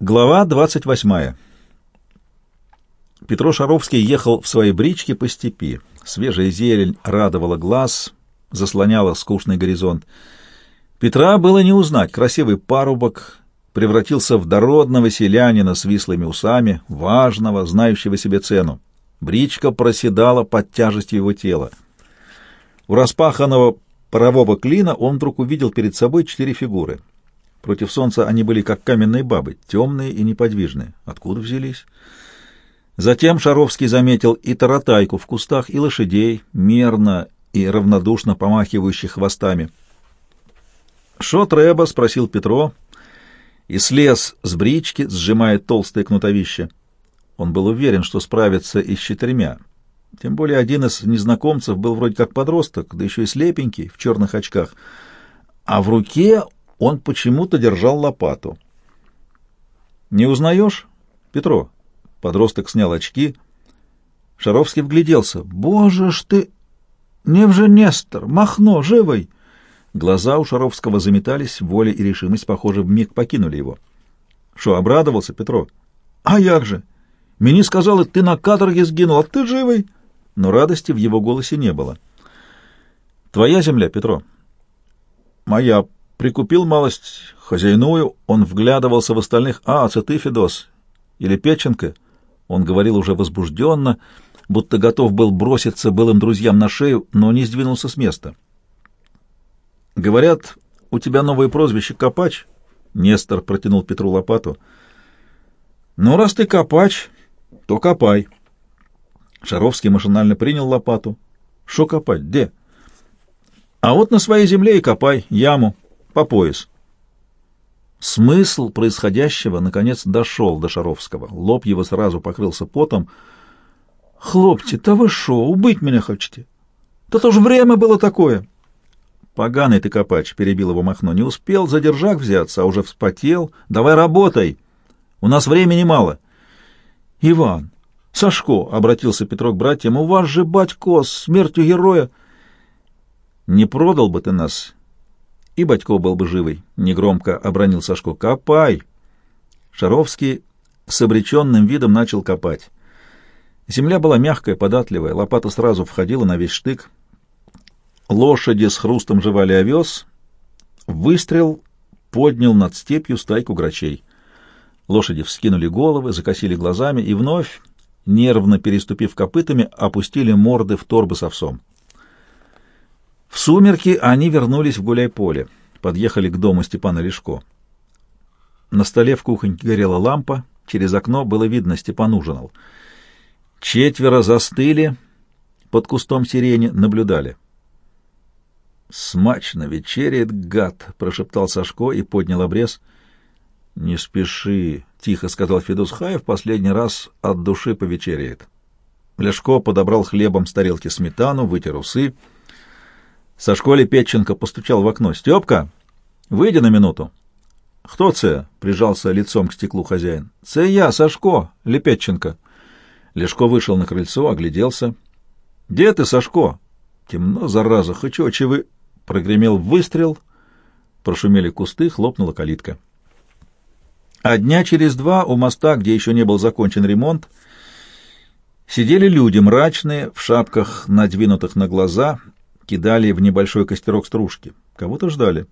Глава 28. Петро Шаровский ехал в своей бричке по степи. Свежая зелень радовала глаз, заслоняла скучный горизонт. Петра было не узнать. Красивый парубок превратился в дородного селянина с вислыми усами, важного, знающего себе цену. Бричка проседала под тяжестью его тела. У распаханного парового клина он вдруг увидел перед собой четыре фигуры — Против солнца они были как каменные бабы, темные и неподвижные. Откуда взялись? Затем Шаровский заметил и таратайку в кустах, и лошадей, мерно и равнодушно помахивающих хвостами. «Шо треба?» — спросил Петро, и слез с брички, сжимая толстое кнутовище. Он был уверен, что справится и с четырьмя. Тем более один из незнакомцев был вроде как подросток, да еще и слепенький, в черных очках. А в руке он почему-то держал лопату. «Не узнаешь, Петро?» Подросток снял очки. Шаровский вгляделся. «Боже ж ты! Невже Нестор! Махно! Живой!» Глаза у Шаровского заметались, воля и решимость, похоже, вмиг покинули его. «Что, обрадовался, Петро?» «А як же! Мені сказали, ты на каторге сгинул, а ты живый!» Но радости в его голосе не было. «Твоя земля, Петро?» «Моя, Прикупил малость хозяйную, он вглядывался в остальных. «А, это ты, Федос? Или Печенко?» Он говорил уже возбужденно, будто готов был броситься былым друзьям на шею, но не сдвинулся с места. «Говорят, у тебя новое прозвище — Копач?» Нестор протянул Петру лопату. «Ну, раз ты Копач, то копай». Шаровский машинально принял лопату. «Шо копать? Где?» «А вот на своей земле и копай яму по пояс. Смысл происходящего, наконец, дошел до Шаровского. Лоб его сразу покрылся потом. «Хлопцы, да вы шо, убить меня хотите? Да то же время было такое!» «Поганый ты копач!» — перебил его Махно. «Не успел за держак взяться, а уже вспотел. Давай работай! У нас времени мало!» «Иван, Сашко!» — обратился Петро к братьям. «У вас же батько смертью героя!» «Не продал бы ты нас, и Батько был бы живый, — негромко обронил Сашко. — Копай! Шаровский с обреченным видом начал копать. Земля была мягкая, податливая, лопата сразу входила на весь штык. Лошади с хрустом жевали овес. Выстрел поднял над степью стайку грачей. Лошади вскинули головы, закосили глазами и вновь, нервно переступив копытами, опустили морды в торбы с овсом. В сумерки они вернулись в гуляй-поле, подъехали к дому Степана Лешко. На столе в кухоньке горела лампа, через окно было видно, Степан ужинал. Четверо застыли под кустом сирени, наблюдали. «Смачно вечеряет гад!» — прошептал Сашко и поднял обрез. «Не спеши!» — тихо сказал Федос Хаев, последний раз от души повечеряет. Ляшко подобрал хлебом с тарелки сметану, вытер усы — со школе Петченко постучал в окно. «Степка, выйди на минуту». «Кто це?» — прижался лицом к стеклу хозяин. «Це я, Сашко, Лепетченко». Лешко вышел на крыльцо, огляделся. «Где ты, Сашко?» «Темно, зараза, хоть вы...» Прогремел выстрел, прошумели кусты, хлопнула калитка. А дня через два у моста, где еще не был закончен ремонт, сидели люди мрачные, в шапках, надвинутых на глаза, кидали в небольшой костерок стружки. Кого-то ждали.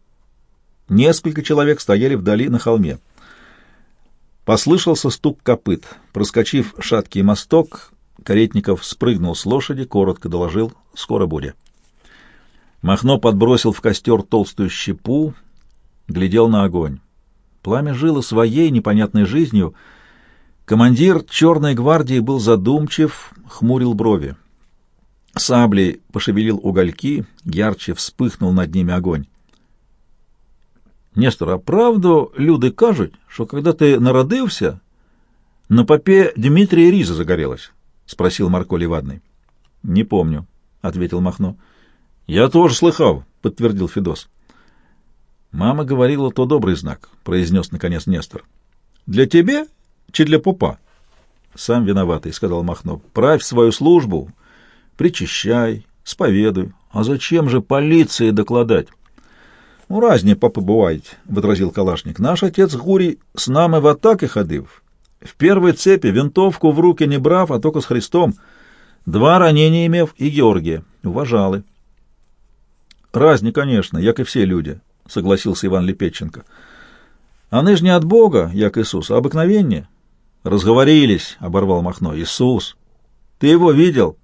Несколько человек стояли вдали на холме. Послышался стук копыт. Проскочив шаткий мосток, Каретников спрыгнул с лошади, коротко доложил «Скоро будет». Махно подбросил в костер толстую щепу, глядел на огонь. Пламя жило своей непонятной жизнью. Командир Черной гвардии был задумчив, хмурил брови. Саблей пошевелил угольки, ярче вспыхнул над ними огонь. Нестор, а правду люди кажут, что когда ты народился, на попе Дмитрия Риза загорелась? — спросил Марко Левадный. — Не помню, — ответил Махно. — Я тоже слыхал, — подтвердил Федос. — Мама говорила, то добрый знак, — произнес наконец Нестор. — Для тебе, чи для попа? — Сам виноватый, — сказал Махно. — Правь свою службу, — Причащай, споведуй. А зачем же полиции докладать? Ну, разні попи бувають, — возразил Калашник. Наш отец Гурий с нами в атаки ходив. В первой цепи винтовку в руки не брав, а только с Христом. Два ранения имев и Георгия. Уважали. Разні, конечно, як и все люди, — согласился Иван Лепетченко. Ж не от Бога, як Иисус, а обыкновение. Разговорились, — оборвал Махно. Иисус, ты его видел?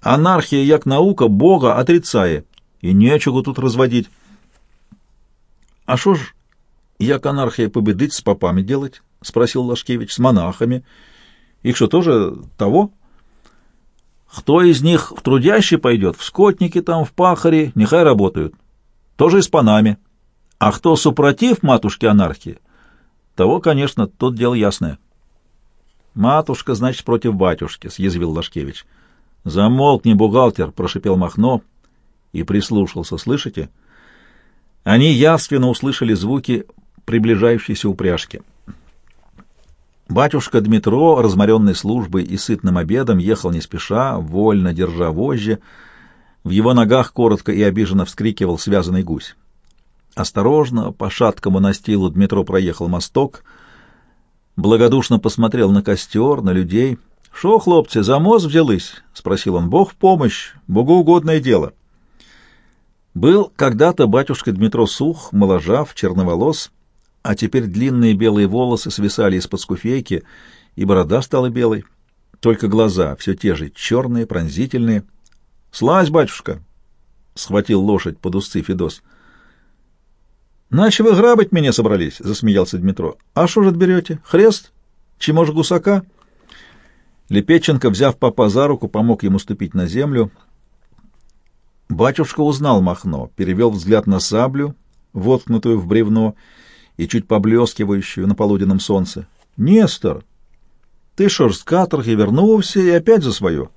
Анархия, як наука, Бога отрицает. И нечего тут разводить. А что ж, як анархия победить с попами делать? — спросил Лашкевич. — С монахами. Их что, тоже того? Кто из них в трудящий пойдет, в скотники там, в пахари, нехай работают. Тоже и с панами. А кто супротив матушки анархии, того, конечно, тут дело ясное. — Матушка, значит, против батюшки, — съязвил Лашкевич. — Замолкни, бухгалтер, — прошипел Махно и прислушался. Слышите? Они явственно услышали звуки приближающейся упряжки. Батюшка Дмитро, разморенный службой и сытным обедом, ехал не спеша, вольно держа вожжи. В его ногах коротко и обиженно вскрикивал связанный гусь. Осторожно, по шаткому настилу Дмитро проехал мосток, благодушно посмотрел на костер, на людей. — Шо, хлопцы, за мост взялись? — спросил он. — Бог в помощь, богоугодное дело. Был когда-то батюшка Дмитро сух, моложав, черноволос, а теперь длинные белые волосы свисали из-под скуфейки, и борода стала белой. Только глаза все те же, черные, пронзительные. — Слазь, батюшка! — схватил лошадь под усы Федос. — Наче вы грабить меня собрались, — засмеялся Дмитро. — А что же отберете? Хрест? Чему же гусака? Лепеченко, взяв папа за руку, помог ему ступить на землю. Батюшка узнал Махно, перевел взгляд на саблю, воткнутую в бревно, и чуть поблескивающую на полуденном солнце. «Нестор, ты шо с каторги вернулся и опять за свое?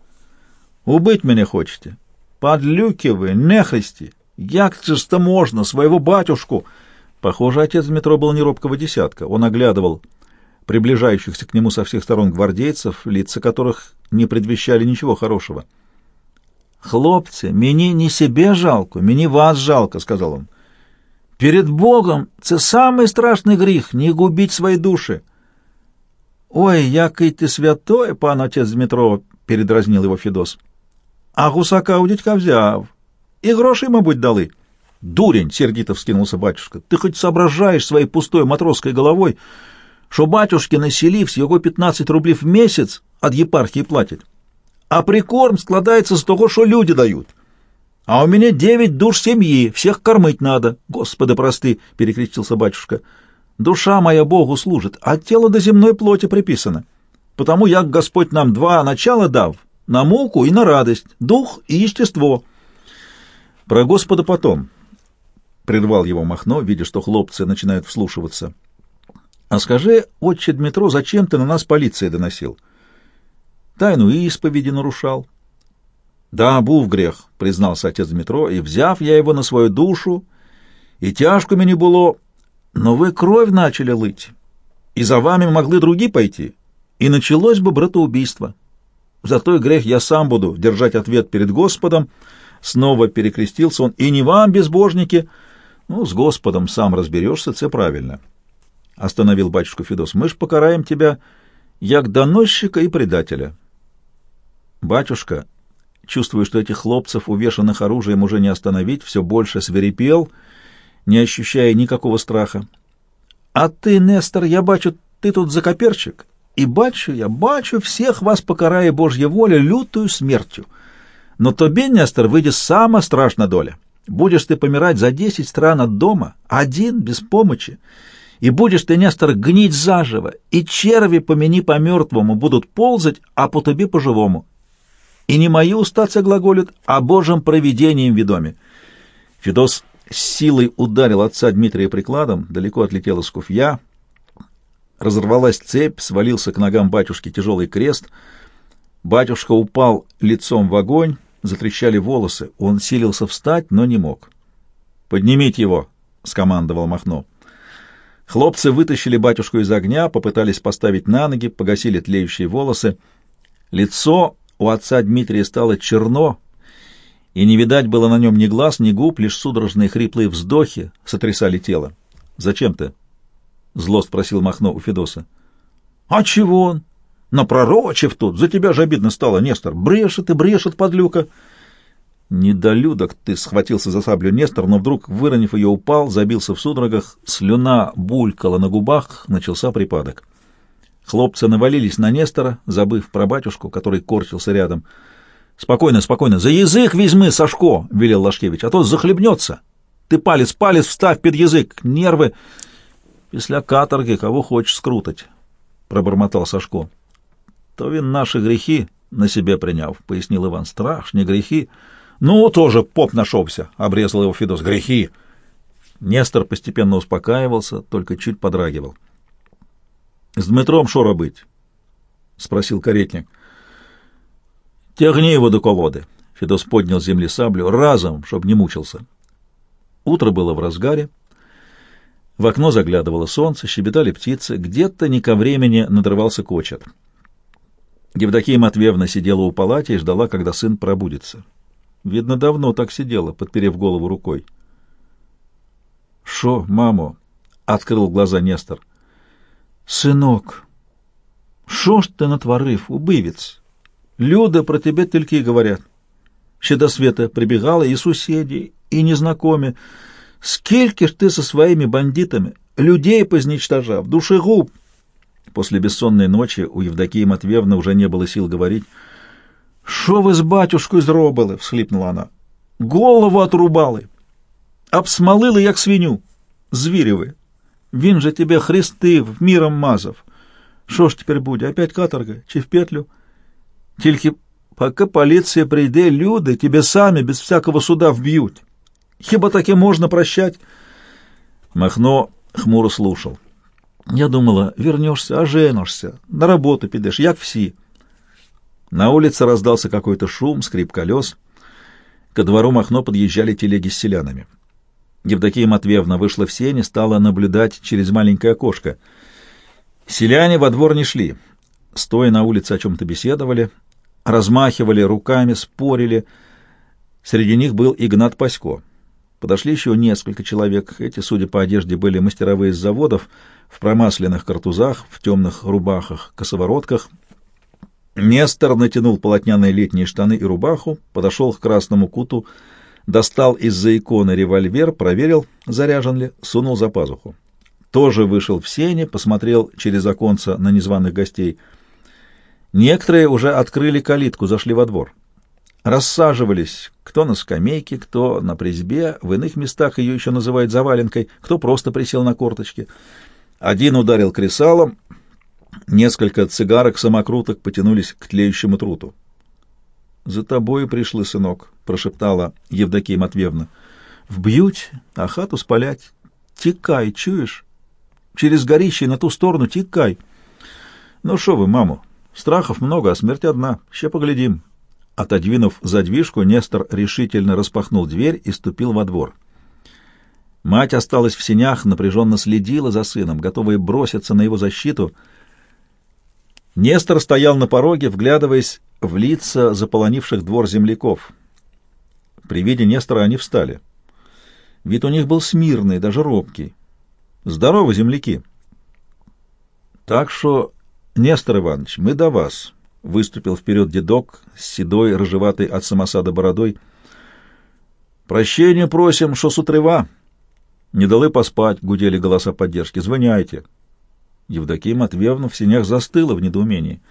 Убыть меня хочете? Подлюки вы, нехристи! Як что можно, своего батюшку!» Похоже, отец метро был неробкого десятка. Он оглядывал приближающихся к нему со всех сторон гвардейцев, лица которых не предвещали ничего хорошего. «Хлопцы, мне не себе жалко, мне вас жалко», — сказал он. Перед Богом це самый страшный гріх не губить свои души. Ой, який ты святой, пан отец Дмитро, передразнил его Федос. А гусака у дядька взяв. И гроши, мабуть, дали. Дурень, сердито вскинулся батюшка, ты хоть соображаешь своей пустой матросской головой, что батюшки на селі всього 15 рублей в месяц от епархии платят, а прикорм складается с того, что люди дают. А у меня девять душ семьи, всех кормить надо. Господи, просты, — перекрестился батюшка. Душа моя Богу служит, а тело до земной плоти приписано. Потому як Господь нам два начала дав, на муку и на радость, дух и естество. Про Господа потом, — прервал его Махно, видя, что хлопцы начинают вслушиваться. А скажи, отче Дмитро, зачем ты на нас полиции доносил? Тайну исповеди нарушал, да, був грех, признался отец Дмитро, и взяв я его на свою душу, и тяжко мне было, но вы кровь начали лыть, и за вами могли другие пойти, и началось бы братоубийство. За той грех я сам буду держать ответ перед Господом, снова перекрестился он, и не вам, безбожники, ну, с Господом сам разберешься, это правильно. Остановил батюшку Федос, мы ж покараем тебя, як доносчика и предателя. Батюшка, чувствуя, что этих хлопцев, увешанных оружием, уже не остановить, все больше свирепел, не ощущая никакого страха. «А ты, Нестор, я бачу, ты тут закоперчик, и бачу я, бачу, всех вас покарає Божья воля лютую смертью. Но тобі, Нестор, выйдет самая страшная доля. Будешь ты помирать за десять стран от дома, один, без помощи, и будешь ты, Нестор, гнить заживо, и черви помяни по мертвому будут ползать, а по тебе по-живому, и не мои уста глаголют, а Божьим провидением ведоми. Федос силой ударил отца Дмитрия прикладом, далеко отлетела скуфья, разорвалась цепь, свалился к ногам батюшки тяжелый крест. Батюшка упал лицом в огонь, затрещали волосы. Он силился встать, но не мог. «Поднимите его!» — скомандовал Махно. Хлопцы вытащили батюшку из огня, попытались поставить на ноги, погасили тлеющие волосы. Лицо у отца Дмитрия стало черно, и не видать было на нем ни глаз, ни губ, лишь судорожные хриплые вздохи сотрясали тело. «Зачем ты?» — зло спросил Махно у Федоса. «А чего он? Напророчив тут! За тебя же обидно стало, Нестор! Брешет и брешет, подлюка!» «Недолюдок ты!» — схватился за саблю Нестор, но вдруг, выронив ее, упал, забился в судорогах, слюна булькала на губах, начался припадок. Хлопцы навалились на Нестора, забыв про батюшку, который корчился рядом. «Спокойно, спокойно! За язык возьми, Сашко!» — велел Лашкевич, — «а то захлебнется! Ты палец, палец вставь под язык! Нервы!» «Після каторги кого хочешь скрутать!» — пробормотал Сашко. «То він наши грехи на себе приняв», — пояснил Иван. «Страшные грехи!» «Ну, тоже поп нашелся!» — обрезал его Федос. «Грехи!» Нестор постепенно успокаивался, только чуть подрагивал. С Дмитром шо робить? — спросил каретник. — Тягни его до колоды. Федос поднял с земли саблю. Разом, чтоб не мучился. Утро было в разгаре. В окно заглядывало солнце, щебетали птицы. Где-то не ко времени надрывался кочет. Евдокия Матвеевна сидела у палати и ждала, когда сын пробудится. Видно, давно так сидела, подперев голову рукой. — Шо, мамо? — открыл глаза Нестор. — Синок, що ж ти натворив, убивець? Люди про тебе тільки й говорять. Ще до света прибігали і сусіди, і незнакомі. Скільки ж ти со своими бандитами людей позничтожав, душегуб? После бессонной ночи у Евдокии Матвеевны уже не было сил говорить. «Що ви з батюшкою зробили?» — всхлипнула она. «Голову отрубали, обсмалили, як свиню. Звірі ви!» Він же тебе хрестив, міром мазав. Що ж тепер буде? Опять каторга чи в петлю? Тільки поки поліція прийде, люди тебе самі без всякого суда вб'ють. Хіба таке можна прощать? Махно хмуро слушал. Я думала, вернешься, оженишься, на работу підеш, як всі. На улице раздался какой-то шум, скрип колес. Ко двору Махно подъезжали телеги с селянами. Евдокия Матвеевна вышла в сень и стала наблюдать через маленькое окошко. Селяне во двор не шли. Стоя на улице о чем-то беседовали, размахивали руками, спорили. Среди них был Игнат Пасько. Подошли еще несколько человек. Эти, судя по одежде, были мастеровые из заводов, в промасленных картузах, в темных рубахах, косоворотках. Нестор натянул полотняные летние штаны и рубаху, подошел к красному куту, достал из-за иконы револьвер, проверил, заряжен ли, сунул за пазуху. Тоже вышел в сене, посмотрел через оконца на незваных гостей. Некоторые уже открыли калитку, зашли во двор. Рассаживались, кто на скамейке, кто на призбе, в иных местах ее еще называют заваленкой, кто просто присел на корточки. Один ударил кресалом, несколько цигарок-самокруток потянулись к тлеющему труту. «За тобой пришли, сынок», — прошептала Евдокия Матвеевна. «Вбьють, а хату спалять. Тікай, чуешь? Через горище на ту сторону тікай». «Ну что вы, маму, страхов много, а смерть одна. Ще поглядим». Отодвинув задвижку, Нестор решительно распахнул дверь и ступил во двор. Мать осталась в сенях, напряженно следила за сыном, готовая броситься на его защиту. Нестор стоял на пороге, вглядываясь в лица заполонивших двор земляков. При виде Нестора они встали. Вид у них был смирный, даже робкий. «Здорово, земляки!» «Так что, Нестор Иванович, мы до вас», — выступил вперед дедок с седой, рыжеватой от самосада бородой. «Прощения просим, что с утрева». «Не дали поспать», — гудели голоса поддержки. «Звоняйте». Евдокия Матвеевна в синях застыла в недоумении.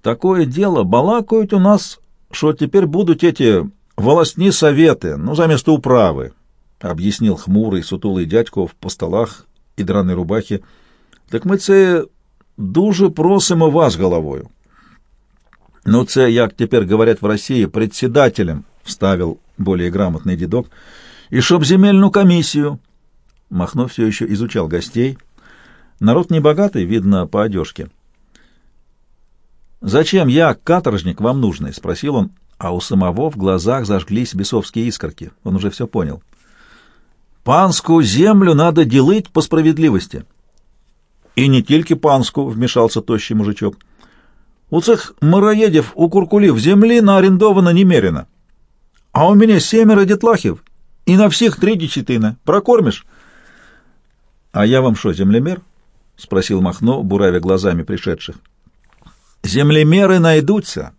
Такое дело, балакают у нас, что теперь будут эти волостни советы, ну, заместо управы, — объяснил хмурый, сутулый дядько в постолах и драной рубахе. Так мы це дуже просимо вас головою. Ну, це, як теперь говорят в России, председателем, — вставил более грамотный дедок, — и чтоб земельную комиссию. Махно все еще изучал гостей. Народ небогатый, видно, по одежке. «Зачем я, каторжник, вам нужный?» — спросил он, а у самого в глазах зажглись бесовские искорки. Он уже все понял. «Панскую землю надо делить по справедливости». «И не только панскую», — вмешался тощий мужичок. «У цих мироедев у куркулів земли на арендовано немерено. А у меня семеро детлахів, и на всех три десятина. Прокормишь? — А я вам что, землемер? — спросил Махно, буравя глазами пришедших. — Землемеры найдутся,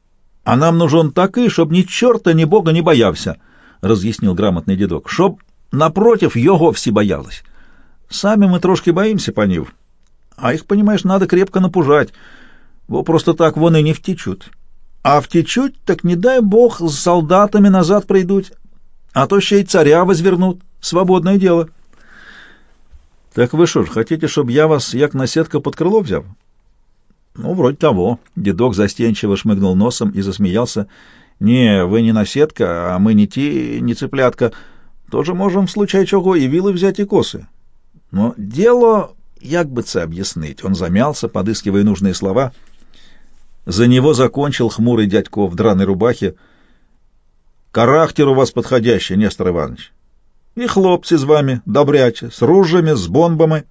а нам нужен такой, чтоб ни черта, ни бога не боявся, — разъяснил грамотный дедок, — чтоб, напротив, його все боялось. Сами мы трошки боимся панів, а их, понимаешь, надо крепко напужать, во просто так вон и не втечут. А втечуть, так не дай бог, с солдатами назад прийдут, а то ще й царя возвернут. Свободное дело. Так вы что ж, чтобы я вас, як наседка, под крыло взял? Ну, вроде того. Дедок застенчиво шмыгнул носом и засмеялся. Не, вы не наседка, а мы не те, не цыплятка. Тоже можем в случае чего и вилы взять, и косы. Но дело, як бы це объяснить, он замялся, подыскивая нужные слова. За него закончил хмурый дядько в драной рубахе. Характер у вас подходящий, Нестор Иванович. И хлопцы с вами, добряче, с ружьями, с бомбами.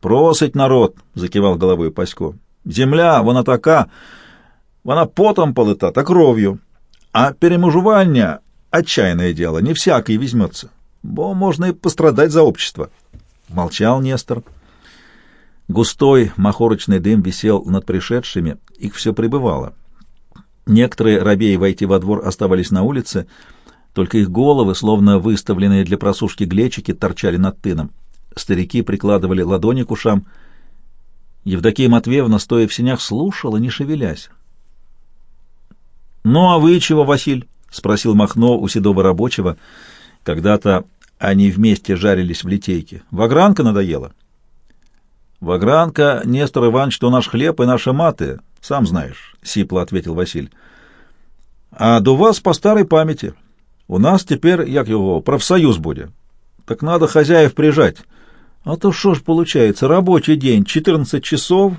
Просить народ, закивал головой Пасько. Земля, вона така, вона потом полита, та кровью. А перемужування — отчаянное дело, не всякий возьмется, бо можно и пострадать за общество. Молчал Нестор. Густой махорочный дым висел над пришедшими, их все прибывало. Некоторые, рабеи войти во двор, оставались на улице, только их головы, словно выставленные для просушки глечики, торчали над тыном. Старики прикладывали ладони к ушам. Евдокия Матвеевна, стоя в синях, слушала, не шевелясь. — Ну, а вы чего, Василь? — спросил Махно у седого рабочего. Когда-то они вместе жарились в литейке. — Вагранка надоела? — Вагранка, Нестор Иванович, что наш хлеб и наши маты, сам знаешь, — сипло ответил Василь. — А до вас по старой памяти. У нас теперь, як его, профсоюз будет. Так надо хозяев прижать. А то что ж получается, рабочий день, 14 часов,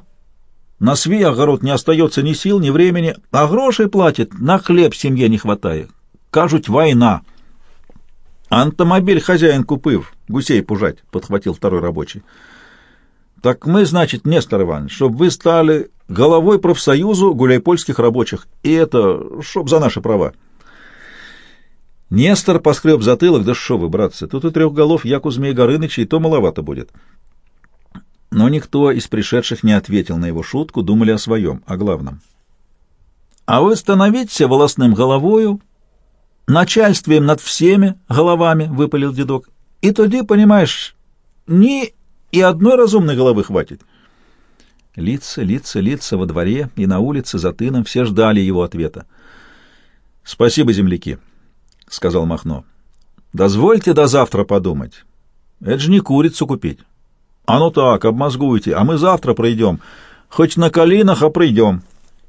на свой огород не остается ни сил, ни времени, а грошей платит, на хлеб семье не хватает. Кажуть, война. Антомобиль хозяин купив, гусей пужать, — подхватил второй рабочий. Так мы, значит, Нестор Иванович, чтобы вы стали головой профсоюзу гуляйпольских рабочих, и это, чтоб за наши права. Нестор поскреб затылок, да шо вы, братцы, тут и трех голов, як у Змея Горыныча, и то маловато будет. Но никто из пришедших не ответил на его шутку, думали о своем, о главном. А вы становитесь волосным головою, начальствием над всеми головами, — выпалил дедок. И тоді, понимаешь, ни и одной разумной головы хватит. Лица, лица, лица во дворе и на улице за тыном все ждали его ответа. — Спасибо, земляки, — сказал Махно. — Дозвольте до завтра подумать. Это же не курицу купить. А ну так, обмозгуйте, а мы завтра пройдем. Хоть на колинах, а пройдем.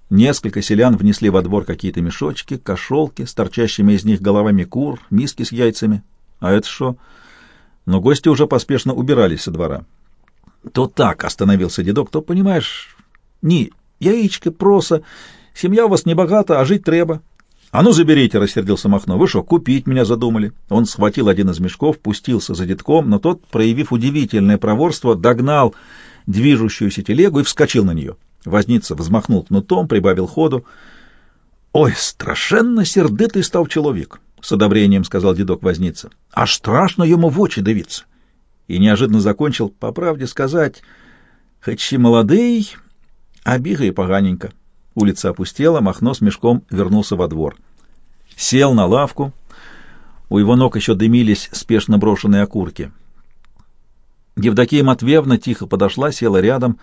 Несколько селян внесли во двор какие-то мешочки, кошелки с торчащими из них головами кур, миски с яйцами. А это что? Но гости уже поспешно убирались со двора. То так остановился дедок, то, понимаешь, не яичко, проса, семья у вас не богата, а жить треба. «А ну, заберите!» — рассердился Махно. «Вы что, купить меня задумали?» Он схватил один из мешков, пустился за детком, но тот, проявив удивительное проворство, догнал движущуюся телегу и вскочил на нее. Возница взмахнул кнутом, прибавил ходу. «Ой, страшенно сердитый стал человек!» — с одобрением сказал дедок Возница. «Аж страшно ему в очи дивиться!» И неожиданно закончил, по правде сказать, «Хоть и молодый, а бігає поганенько». Улица опустела, Махно с мешком вернулся во двор. Сел на лавку. У его ног еще дымились спешно брошенные окурки. Евдокия Матвеевна тихо подошла, села рядом,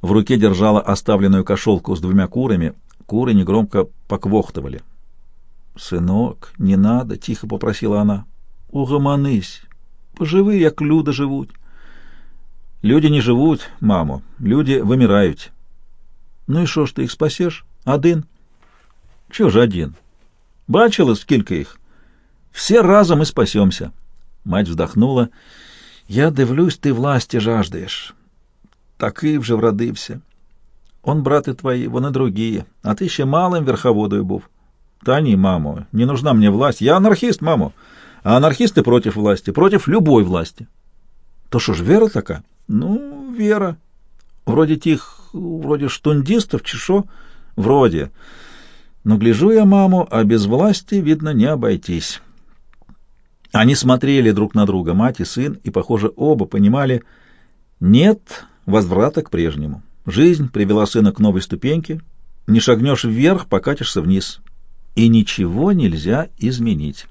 в руке держала оставленную кошелку с двумя курами. Куры негромко поквохтывали. «Сынок, не надо!» — тихо попросила она. «Угомонись! Поживи, як люди живут!» «Люди не живут, мамо, люди вымирают!» Ну і що ж ти їх спасеш? Один? Чого ж один? Бачила, скільки їх? Все разом і спасемся. Мать вздохнула. Я дивлюсь, ти власті жаждаєш. Такий вже вродився. Он, брати твої, вони другі, а ти ще малим верховодою був. Та ні, мамо, не нужна мне власть. Я анархист, мамо. А анархисты против власти, против любой власти. То что ж, вера такая? Ну, вера. Вроде тих вроде штундистов, чи що? Вроде. Но гляжу я маму, а без власти, видно, не обойтись. Они смотрели друг на друга, мать и сын, и, похоже, оба понимали, нет возврата к прежнему. Жизнь привела сына к новой ступеньке, не шагнешь вверх, покатишься вниз, и ничего нельзя изменить.